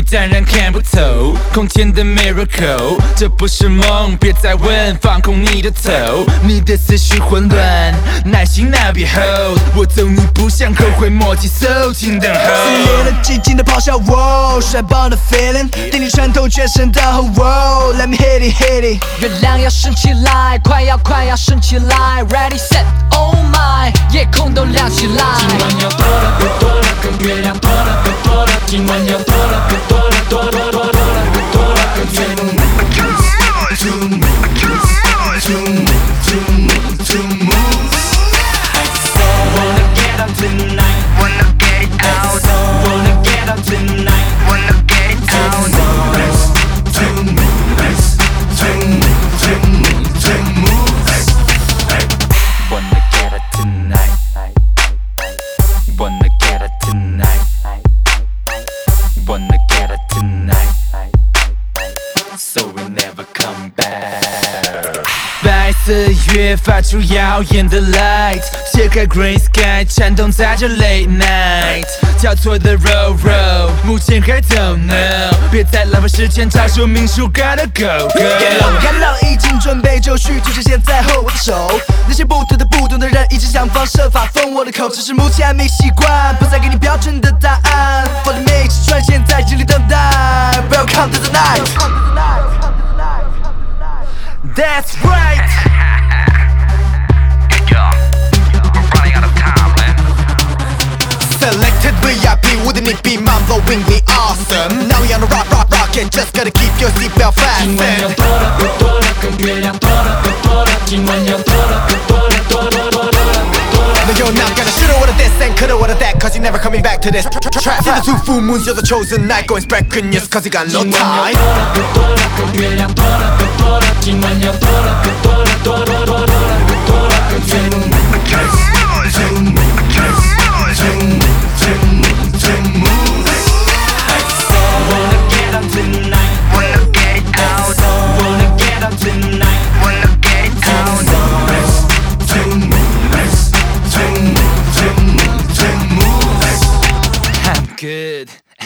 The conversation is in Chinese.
当然看不透。空间的 miracle，这不是梦，别再问，放空你的头。你的思绪混乱，耐心那别 hold，我走你不想后悔，莫及 so 请等候。撕裂了寂静的咆哮，wow，帅爆的 feeling，电力穿透全身的 wow，let me hit it hit it。月亮要升起来，快要快要升起来，Ready set oh my，夜空都亮起来。今晚要多了更多了，跟月亮多了更多了，今白色月发出耀眼的 light，揭开 green sky，颤动在这 late night。交错的 roll roll，目前还等 No，别再浪费时间找说明书，gotta go Get low, go。get low，已经准备就绪，就趁现在和我的手。那些不懂的、不懂的人，一直想方设法封我的口，只是目前还没习惯，不再给你标准的答案。我的每一次出现在这里等待，Welcome to the night。That's right。VIP, wouldn't it be mind blowingly awesome? Now we on a rock, rock, rock, and just gotta keep your seatbelt 今晚要 fastened. 多了更多了，跟月亮多了更多了，今晚要多了更多了，多多多多了更多了。No, you're not gonna shoulda, woulda this and coulda, woulda that, cause you're never coming back to this trap. See the two full moons, you're the chosen night, going sprechen, cause you got no 今晚要 time.